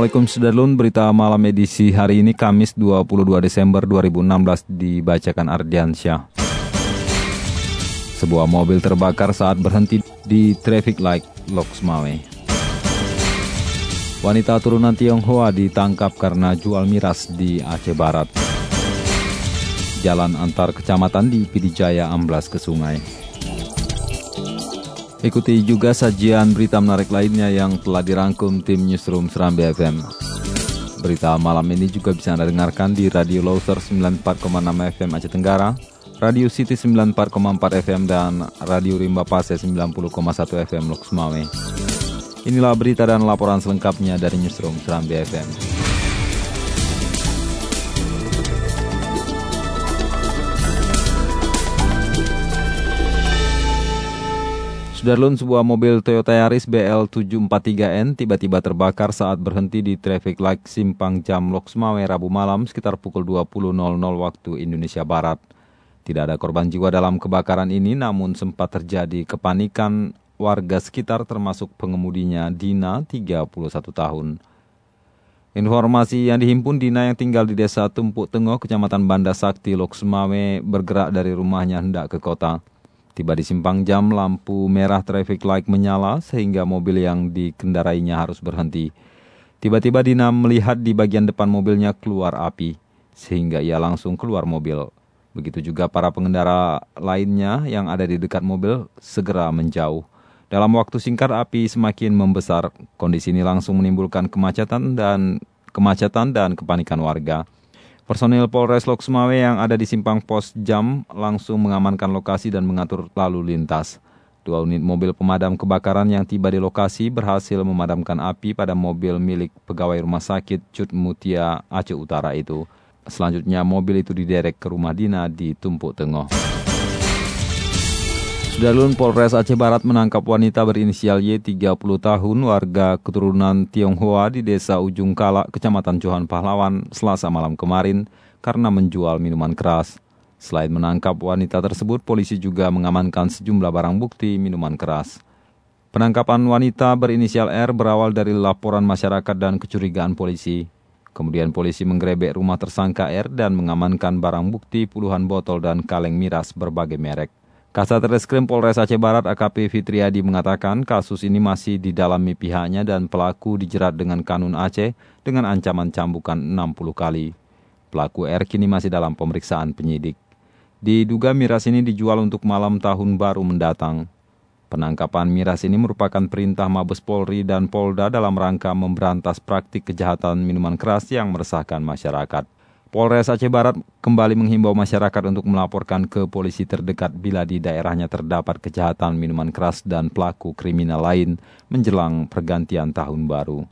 Assalamualaikum Sudarlun, berita malam edisi hari ini Kamis 22 Desember 2016 dibacakan Ardiansyah. Sebuah mobil terbakar saat berhenti di traffic light Loksmawe. Wanita turunan Tionghoa ditangkap karena jual miras di Aceh Barat. Jalan antar kecamatan di Pidijaya amblas ke sungai. Ikuti juga sajian berita menarik lainnya yang telah dirangkum tim Newsroom Serambi FM. Berita malam ini juga bisa Anda dengarkan di Radio Loser 94,6 FM Aceh Tenggara, Radio City 94,4 FM, dan Radio Rimba Pase 90,1 FM Loksmawe. Inilah berita dan laporan selengkapnya dari Newsroom Serambi FM. Sudarlun sebuah mobil Toyota Yaris BL743N tiba-tiba terbakar saat berhenti di traffic light Simpang Jam Loksmawe Rabu malam sekitar pukul 20.00 waktu Indonesia Barat. Tidak ada korban jiwa dalam kebakaran ini namun sempat terjadi kepanikan warga sekitar termasuk pengemudinya Dina 31 tahun. Informasi yang dihimpun Dina yang tinggal di desa Tumpuk Tengah, Kecamatan Banda Sakti, Loksmawe bergerak dari rumahnya hendak ke kota. Tiba di simpang jam, lampu merah traffic light menyala sehingga mobil yang dikendarainya harus berhenti. Tiba-tiba Dina melihat di bagian depan mobilnya keluar api, sehingga ia langsung keluar mobil. Begitu juga para pengendara lainnya yang ada di dekat mobil segera menjauh. Dalam waktu singkat api semakin membesar, kondisi ini langsung menimbulkan kemacetan dan kemacetan dan kepanikan warga. Personil Polres Loksmawe yang ada di simpang pos jam langsung mengamankan lokasi dan mengatur lalu lintas. Dua unit mobil pemadam kebakaran yang tiba di lokasi berhasil memadamkan api pada mobil milik pegawai rumah sakit Cut Mutia Aceh Utara itu. Selanjutnya mobil itu diderek ke rumah Dina di Tumpuk Tengah. Sudalun Polres Aceh Barat menangkap wanita berinisial Y 30 tahun warga keturunan Tionghoa di desa Ujung Kala, Kecamatan Johan Pahlawan, selasa malam kemarin karena menjual minuman keras. Selain menangkap wanita tersebut, polisi juga mengamankan sejumlah barang bukti minuman keras. Penangkapan wanita berinisial R berawal dari laporan masyarakat dan kecurigaan polisi. Kemudian polisi menggerebek rumah tersangka R dan mengamankan barang bukti puluhan botol dan kaleng miras berbagai merek. Kasat Reskrim Polres Aceh Barat AKP Fitriadi mengatakan kasus ini masih didalami pihaknya dan pelaku dijerat dengan kanun Aceh dengan ancaman cambukan 60 kali. Pelaku R kini masih dalam pemeriksaan penyidik. Diduga miras ini dijual untuk malam tahun baru mendatang. Penangkapan miras ini merupakan perintah Mabes Polri dan Polda dalam rangka memberantas praktik kejahatan minuman keras yang meresahkan masyarakat. Polres Aceh Barat kembali menghimbau masyarakat untuk melaporkan ke polisi terdekat bila di daerahnya terdapat kejahatan minuman keras dan pelaku kriminal lain menjelang pergantian tahun baru.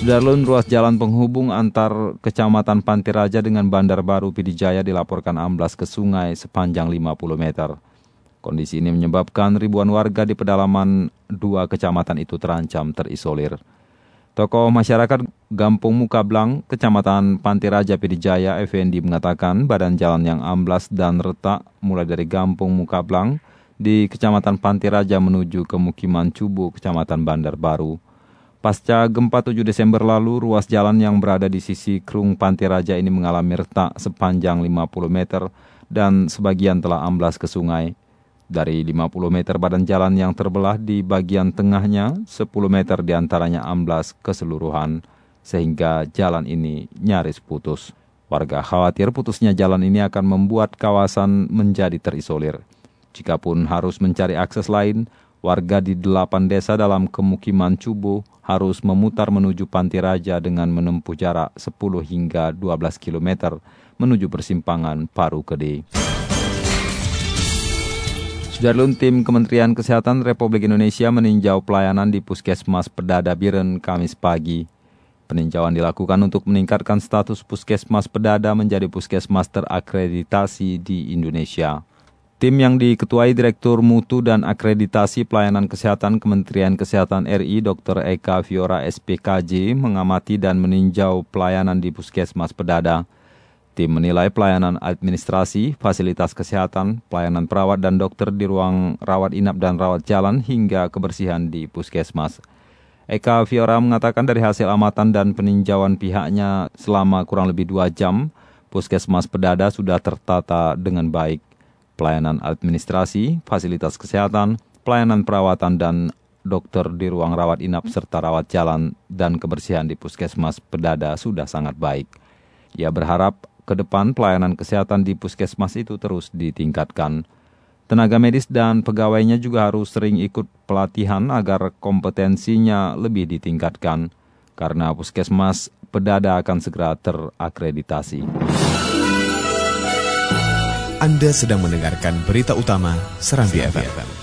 Sudarlun ruas jalan penghubung antar Kecamatan Pantiraja dengan Bandar Baru Pidijaya dilaporkan amblas ke sungai sepanjang 50 meter. Kondisi ini menyebabkan ribuan warga di pedalaman dua kecamatan itu terancam terisolir. Tokoh masyarakat Gampung Mukablang, Kecamatan Pantiraja Pidijaya, Effendi mengatakan badan jalan yang amblas dan retak mulai dari Gampung Mukablang di Kecamatan Pantiraja menuju ke Mukiman Cubu, Kecamatan Bandar Baru. Pasca gempa 7 Desember lalu, ruas jalan yang berada di sisi Krung Pantiraja ini mengalami retak sepanjang 50 meter dan sebagian telah amblas ke sungai. Dari 50 meter badan jalan yang terbelah di bagian tengahnya, 10 meter di antaranya amblas keseluruhan, sehingga jalan ini nyaris putus. Warga khawatir putusnya jalan ini akan membuat kawasan menjadi terisolir. Jikapun harus mencari akses lain, warga di delapan desa dalam kemukiman Cubu harus memutar menuju Panti Raja dengan menempuh jarak 10 hingga 12 km menuju persimpangan Paru Kede. Sudarlun tim Kementerian Kesehatan Republik Indonesia meninjau pelayanan di Puskesmas Pedada Biren Kamis pagi. Peninjauan dilakukan untuk meningkatkan status Puskesmas Pedada menjadi puskesmas terakreditasi di Indonesia. Tim yang diketuai Direktur Mutu dan Akreditasi Pelayanan Kesehatan Kementerian Kesehatan RI Dr. Eka Fiora SPKJ mengamati dan meninjau pelayanan di Puskesmas Pedada. Tim menilai pelayanan administrasi, fasilitas kesehatan, pelayanan perawat dan dokter di ruang rawat inap dan rawat jalan hingga kebersihan di puskesmas. Eka Fiora mengatakan dari hasil amatan dan peninjauan pihaknya selama kurang lebih dua jam, puskesmas Pedada sudah tertata dengan baik. Pelayanan administrasi, fasilitas kesehatan, pelayanan perawatan dan dokter di ruang rawat inap serta rawat jalan dan kebersihan di puskesmas Pedada sudah sangat baik. Ia berharap ke depan pelayanan kesehatan di puskesmas itu terus ditingkatkan. Tenaga medis dan pegawainya juga harus sering ikut pelatihan agar kompetensinya lebih ditingkatkan, karena puskesmas pedada akan segera terakreditasi. Anda sedang mendengarkan berita utama Serambi, FM.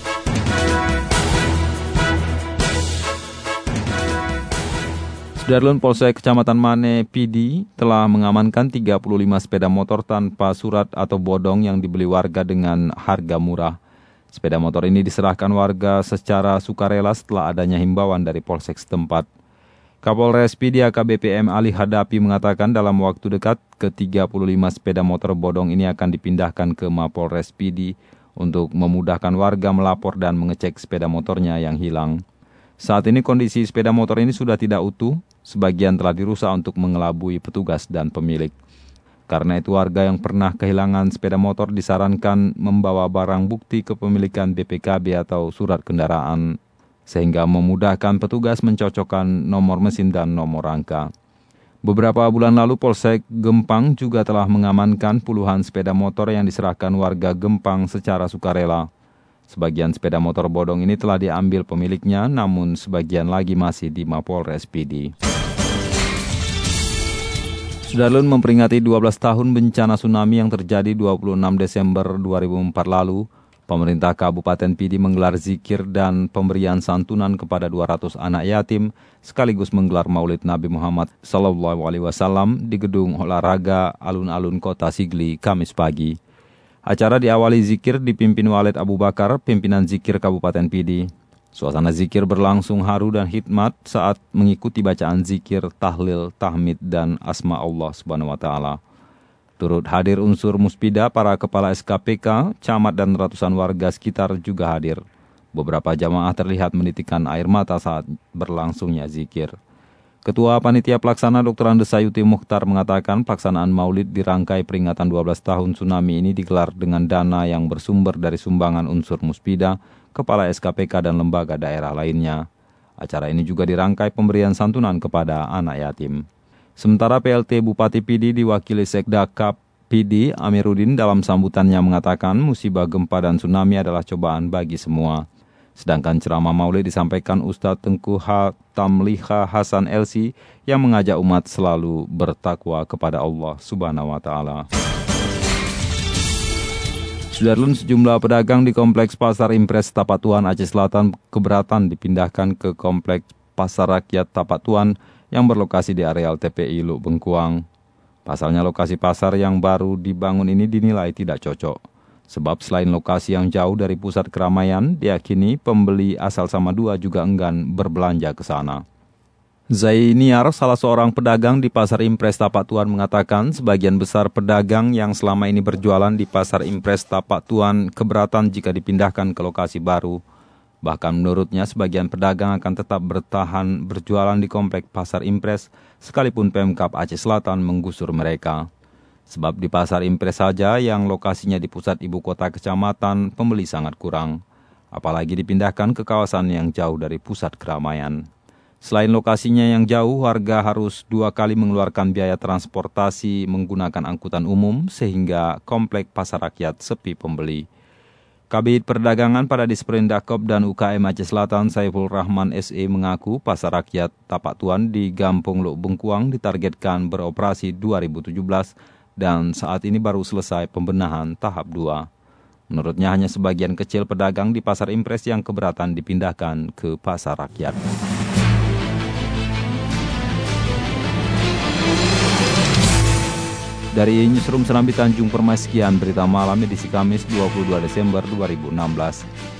FM. Sudarlun Polsek Kecamatan Mane PD telah mengamankan 35 sepeda motor tanpa surat atau bodong yang dibeli warga dengan harga murah. Sepeda motor ini diserahkan warga secara sukarela setelah adanya himbauan dari Polsek setempat. Kapolres PD AKBPM Ali Hadapi mengatakan dalam waktu dekat ke-35 sepeda motor bodong ini akan dipindahkan ke Mapolres PD untuk memudahkan warga melapor dan mengecek sepeda motornya yang hilang. Saat ini kondisi sepeda motor ini sudah tidak utuh, Sebagian telah dirusak untuk mengelabui petugas dan pemilik. Karena itu warga yang pernah kehilangan sepeda motor disarankan membawa barang bukti kepemilikan BPKB atau surat kendaraan sehingga memudahkan petugas mencocokkan nomor mesin dan nomor rangka. Beberapa bulan lalu Polsek Gempang juga telah mengamankan puluhan sepeda motor yang diserahkan warga Gempang secara sukarela. Sebagian sepeda motor bodong ini telah diambil pemiliknya, namun sebagian lagi masih di Mapolres PD. Sudarlun memperingati 12 tahun bencana tsunami yang terjadi 26 Desember 2004 lalu. Pemerintah Kabupaten Pidi menggelar zikir dan pemberian santunan kepada 200 anak yatim, sekaligus menggelar Maulid Nabi Muhammad SAW di gedung olahraga alun-alun kota Sigli, Kamis pagi. Acara diawali zikir dipimpin Walid Abu Bakar, pimpinan zikir Kabupaten Pidi. Suasana zikir berlangsung haru dan hikmat saat mengikuti bacaan zikir, tahlil, tahmid, dan asma Allah Subhanahu wa Ta'ala. Turut hadir unsur muspida, para kepala SKPK, camat, dan ratusan warga sekitar juga hadir. Beberapa jamaah terlihat menitikan air mata saat berlangsungnya zikir. Ketua Panitia Pelaksana Dr. Andes Sayuti Mukhtar mengatakan pelaksanaan maulid dirangkai peringatan 12 tahun tsunami ini digelar dengan dana yang bersumber dari sumbangan unsur muspida, kepala SKPK dan lembaga daerah lainnya. Acara ini juga dirangkai pemberian santunan kepada anak yatim. Sementara PLT Bupati Pidi diwakili Sekda Kap PD Amiruddin dalam sambutannya mengatakan musibah gempa dan tsunami adalah cobaan bagi semua. Sedangkan ceramah maulid disampaikan Ustadz Tengku H. Tamliha Hasan LC yang mengajak umat selalu bertakwa kepada Allah Subhanahu wa taala. Sudarlun sejumlah pedagang di Kompleks Pasar Impres Tapatuan Aceh Selatan keberatan dipindahkan ke Kompleks Pasar Rakyat Tapatuan yang berlokasi di areal TPI Luk Bengkuang. Pasalnya lokasi pasar yang baru dibangun ini dinilai tidak cocok. Sebab selain lokasi yang jauh dari pusat keramaian, diakini pembeli asal sama dua juga enggan berbelanja ke sana. Zainiar, salah seorang pedagang di Pasar Impres Tapak Tuan mengatakan sebagian besar pedagang yang selama ini berjualan di Pasar Impres Tapak Tuan keberatan jika dipindahkan ke lokasi baru. Bahkan menurutnya sebagian pedagang akan tetap bertahan berjualan di komplek Pasar Impres sekalipun Pemkap Aceh Selatan menggusur mereka. Sebab di Pasar Impres saja yang lokasinya di pusat ibu kota kecamatan pembeli sangat kurang. Apalagi dipindahkan ke kawasan yang jauh dari pusat keramaian. Selain lokasinya yang jauh, warga harus dua kali mengeluarkan biaya transportasi menggunakan angkutan umum sehingga komplek pasar rakyat sepi pembeli. Kabit Perdagangan pada Disperindakop dan UKM Aceh Selatan Saiful Rahman SE mengaku pasar rakyat Tapak Tuan di Gampung Luk Bengkuang ditargetkan beroperasi 2017 dan saat ini baru selesai pembenahan tahap 2. Menurutnya hanya sebagian kecil pedagang di pasar impres yang keberatan dipindahkan ke pasar rakyat. Dari Newsroom Serambi Tanjung Permai sekian berita malam edisi Kamis 22 Desember 2016.